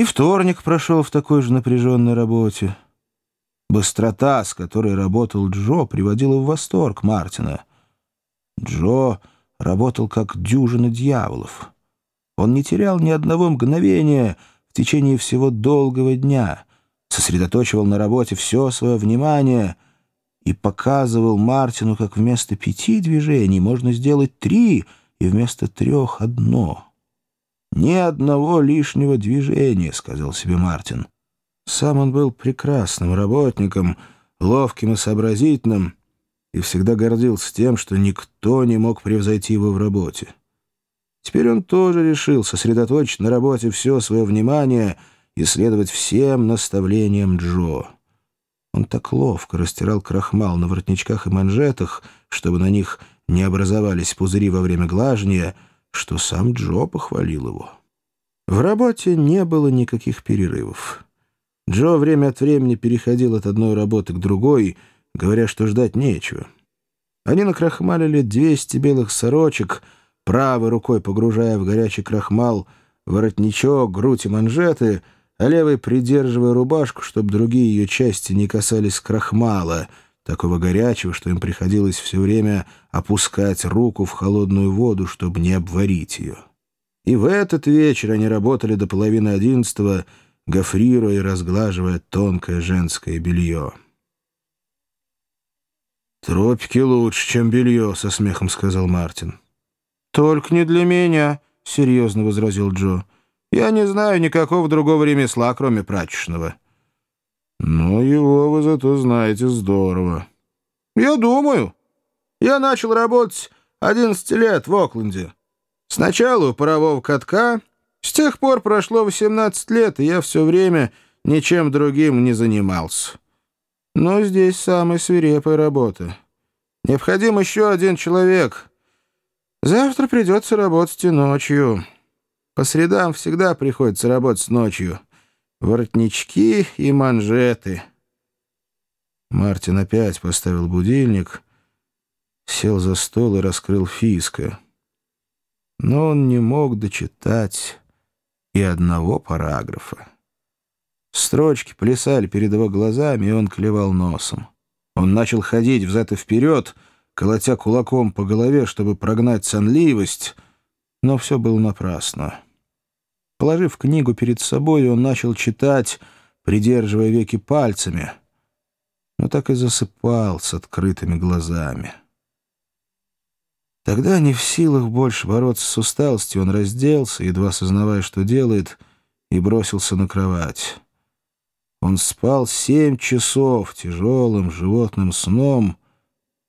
И вторник прошел в такой же напряженной работе. Быстрота, с которой работал Джо, приводила в восторг Мартина. Джо работал как дюжина дьяволов. Он не терял ни одного мгновения в течение всего долгого дня, сосредоточивал на работе все свое внимание и показывал Мартину, как вместо пяти движений можно сделать три и вместо трех — одно. «Ни одного лишнего движения», — сказал себе Мартин. Сам он был прекрасным работником, ловким и сообразительным, и всегда гордился тем, что никто не мог превзойти его в работе. Теперь он тоже решил сосредоточить на работе все свое внимание и следовать всем наставлениям Джо. Он так ловко растирал крахмал на воротничках и манжетах, чтобы на них не образовались пузыри во время глажения, что сам Джо похвалил его. В работе не было никаких перерывов. Джо время от времени переходил от одной работы к другой, говоря, что ждать нечего. Они накрахмалили 200 белых сорочек, правой рукой погружая в горячий крахмал воротничок, грудь и манжеты, а левой придерживая рубашку, чтобы другие ее части не касались крахмала, такого горячего, что им приходилось все время опускать руку в холодную воду, чтобы не обварить ее. И в этот вечер они работали до половины одиннадцатого, гофрируя и разглаживая тонкое женское белье. «Тропики лучше, чем белье», — со смехом сказал Мартин. «Только не для меня», — серьезно возразил Джо. «Я не знаю никакого другого ремесла, кроме прачечного». «Но его вы зато знаете здорово». «Я думаю. Я начал работать 11 лет в Окленде. Сначала у парового катка, с тех пор прошло 18 лет, и я все время ничем другим не занимался. Но здесь самая свирепая работа. Необходим еще один человек. Завтра придется работать и ночью. По средам всегда приходится работать ночью. Воротнички и манжеты. Мартин опять поставил будильник, сел за стол и раскрыл фиска. Но он не мог дочитать и одного параграфа. Строчки плясали перед его глазами, и он клевал носом. Он начал ходить взад и вперед, колотя кулаком по голове, чтобы прогнать сонливость, но все было напрасно. Положив книгу перед собой, он начал читать, придерживая веки пальцами, но так и засыпал с открытыми глазами. Тогда, не в силах больше бороться с усталостью, он разделся, едва сознавая, что делает, и бросился на кровать. Он спал семь часов тяжелым животным сном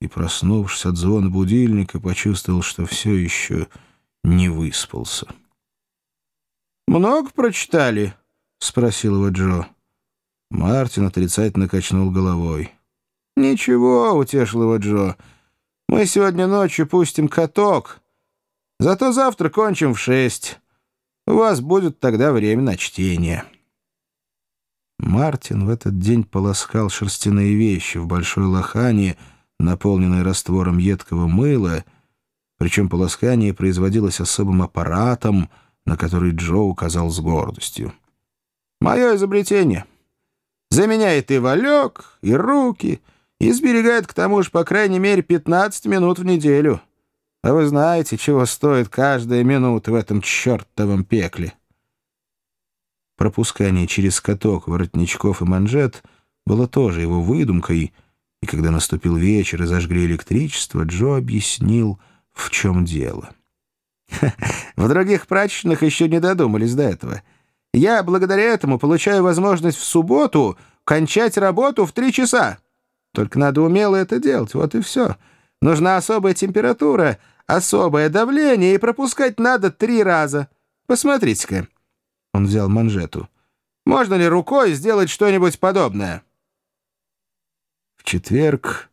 и, проснувшись от звона будильника, почувствовал, что все еще не выспался. «Много прочитали?» — спросил его Джо. Мартин отрицательно качнул головой. «Ничего», — утешил его Джо, — мы сегодня ночью пустим каток, зато завтра кончим в шесть. У вас будет тогда время на чтение». Мартин в этот день полоскал шерстяные вещи в большой лохане, наполненной раствором едкого мыла, причем полоскание производилось особым аппаратом, на который Джо указал с гордостью. «Мое изобретение. Заменяет и валек, и руки, и сберегает к тому же по крайней мере 15 минут в неделю. А вы знаете, чего стоит каждая минута в этом чертовом пекле. Пропускание через каток воротничков и манжет было тоже его выдумкой, и когда наступил вечер и зажгли электричество, Джо объяснил, в чем дело. «В других прачечных еще не додумались до этого. Я благодаря этому получаю возможность в субботу кончать работу в три часа». Только надо умело это делать, вот и все. Нужна особая температура, особое давление, и пропускать надо три раза. Посмотрите-ка». Он взял манжету. «Можно ли рукой сделать что-нибудь подобное?» В четверг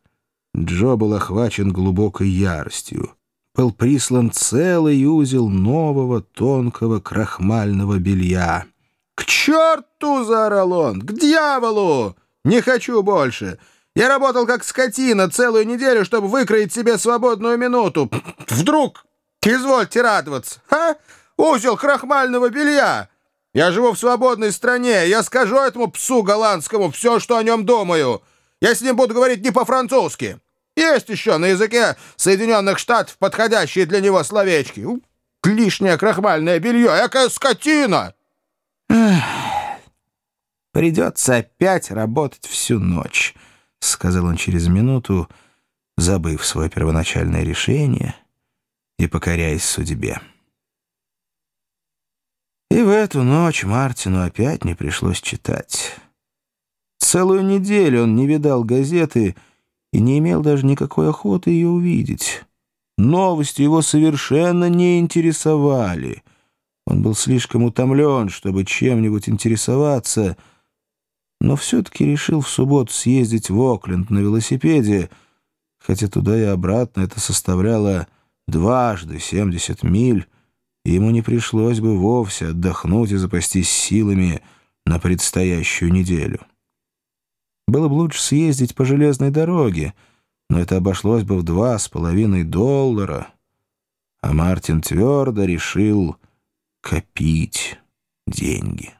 Джо был охвачен глубокой яростью. Был прислан целый узел нового тонкого крахмального белья. «К черту!» — заорал он! «К дьяволу! Не хочу больше! Я работал как скотина целую неделю, чтобы выкроить себе свободную минуту. Вдруг, извольте радоваться, а? Узел крахмального белья. Я живу в свободной стране. Я скажу этому псу голландскому все, что о нем думаю. Я с ним буду говорить не по-французски. Есть еще на языке Соединенных Штатов подходящие для него словечки. Лишнее крахмальное белье. Экая скотина!» «Придется опять работать всю ночь», — сказал он через минуту, забыв свое первоначальное решение и покоряясь судьбе. И в эту ночь Мартину опять не пришлось читать. Целую неделю он не видал газеты и не имел даже никакой охоты ее увидеть. Новости его совершенно не интересовали. Он был слишком утомлен, чтобы чем-нибудь интересоваться, но все-таки решил в субботу съездить в Окленд на велосипеде, хотя туда и обратно это составляло дважды 70 миль, и ему не пришлось бы вовсе отдохнуть и запастись силами на предстоящую неделю. Было бы лучше съездить по железной дороге, но это обошлось бы в два с половиной доллара, а Мартин твердо решил копить деньги.